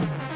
Bye.